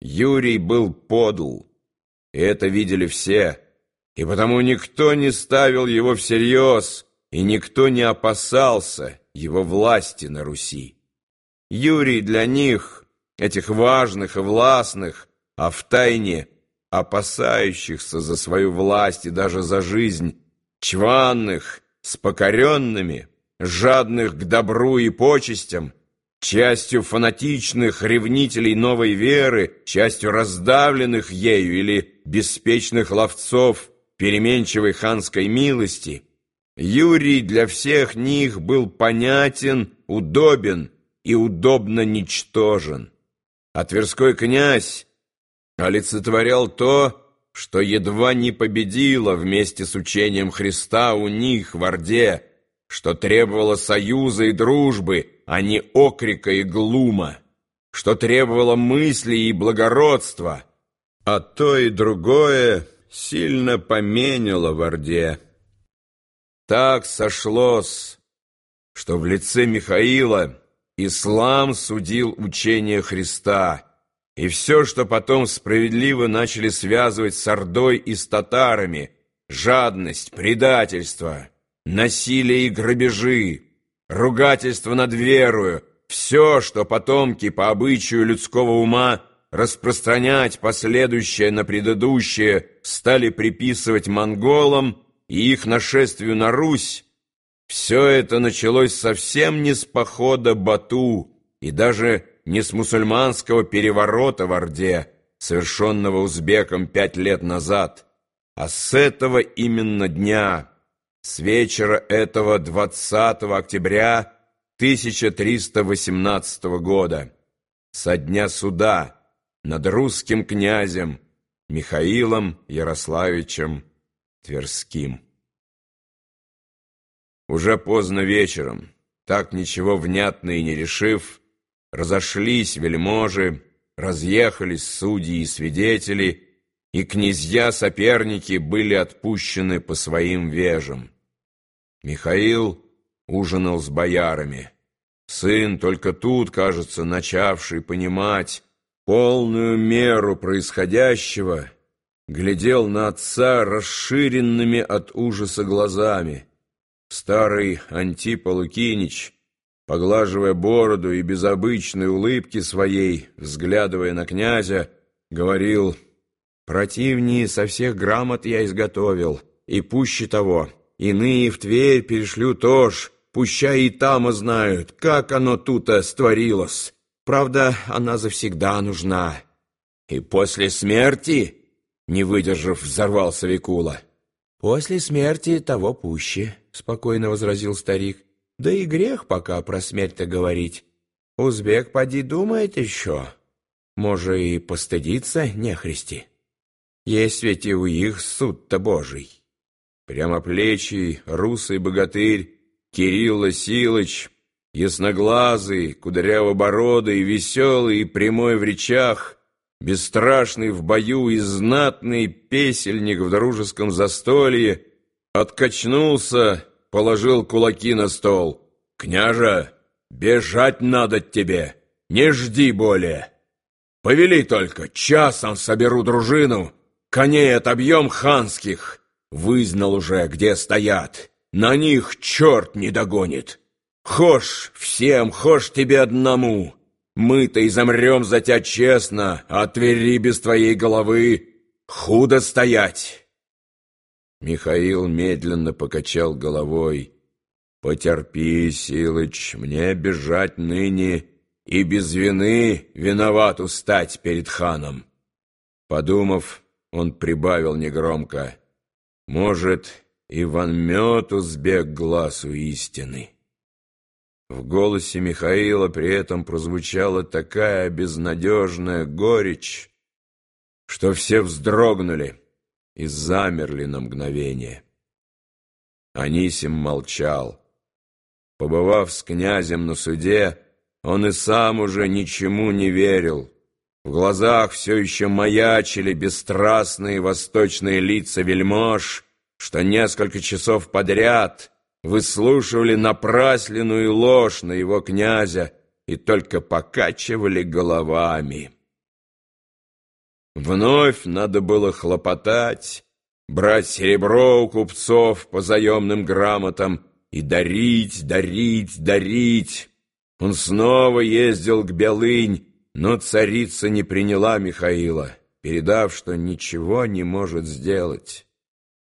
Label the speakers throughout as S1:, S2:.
S1: Юрий был подл, и это видели все, и потому никто не ставил его всерьез, и никто не опасался его власти на Руси. Юрий для них, этих важных и властных, а втайне опасающихся за свою власть и даже за жизнь, чванных, с покоренными, жадных к добру и почестям, частью фанатичных ревнителей новой веры, частью раздавленных ею или беспечных ловцов переменчивой ханской милости, Юрий для всех них был понятен, удобен и удобно ничтожен. А Тверской князь олицетворял то, что едва не победило вместе с учением Христа у них в Орде, что требовало союза и дружбы, а не окрика и глума, что требовало мысли и благородства, а то и другое сильно поменяло в Орде. Так сошлось, что в лице Михаила ислам судил учение Христа, и все, что потом справедливо начали связывать с Ордой и с татарами, жадность, предательство — насилие и грабежи, ругательство над верою, все, что потомки по обычаю людского ума распространять последующее на предыдущее стали приписывать монголам и их нашествию на Русь, все это началось совсем не с похода Бату и даже не с мусульманского переворота в Орде, совершенного узбеком пять лет назад, а с этого именно дня – с вечера этого 20 октября 1318 года, со дня суда над русским князем Михаилом Ярославичем Тверским. Уже поздно вечером, так ничего внятно и не решив, разошлись вельможи, разъехались судьи и свидетели, и князья-соперники были отпущены по своим вежам. Михаил ужинал с боярами. Сын, только тут, кажется, начавший понимать полную меру происходящего, глядел на отца расширенными от ужаса глазами. Старый Антипа Лукинич, поглаживая бороду и без обычной улыбки своей, взглядывая на князя, говорил, «Противнее со всех грамот я изготовил, и пуще того». Иные в Тверь перешлю тоже, пущай и там знают, как оно тут створилось. Правда, она завсегда нужна. И после смерти, не выдержав, взорвался Викула. После смерти того пуще, спокойно возразил старик. Да и грех пока про смерть-то говорить. Узбек поди думает еще. Может, и постыдиться нехристи. Есть ведь и у их суд-то божий. Прямоплечий, русый богатырь Кирилла Силыч, ясноглазый, кудрявобородый, веселый и прямой в речах, бесстрашный в бою и знатный песельник в дружеском застолье, откачнулся, положил кулаки на стол. «Княже, бежать надо тебе, не жди более. Повели только, часом соберу дружину, коней отобьем ханских». Вызнал уже, где стоят. На них черт не догонит. Хошь всем, хошь тебе одному. Мы-то и замрем за тебя честно, а без твоей головы худо стоять. Михаил медленно покачал головой. «Потерпи, Силыч, мне бежать ныне и без вины виноват устать перед ханом». Подумав, он прибавил негромко. Может, и вонмет узбек глазу истины. В голосе Михаила при этом прозвучала такая безнадежная горечь, что все вздрогнули и замерли на мгновение. Анисим молчал. Побывав с князем на суде, он и сам уже ничему не верил. В глазах все еще маячили бесстрастные восточные лица вельмож, что несколько часов подряд выслушивали напрасленную ложь на его князя и только покачивали головами. Вновь надо было хлопотать, брать серебро у купцов по заемным грамотам и дарить, дарить, дарить. Он снова ездил к Белынь, но царица не приняла Михаила, передав, что ничего не может сделать.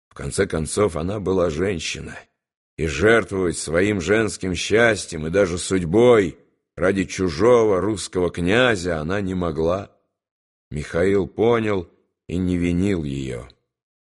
S1: В конце концов, она была женщина, и жертвовать своим женским счастьем и даже судьбой ради чужого русского князя она не могла. Михаил понял и не винил ее.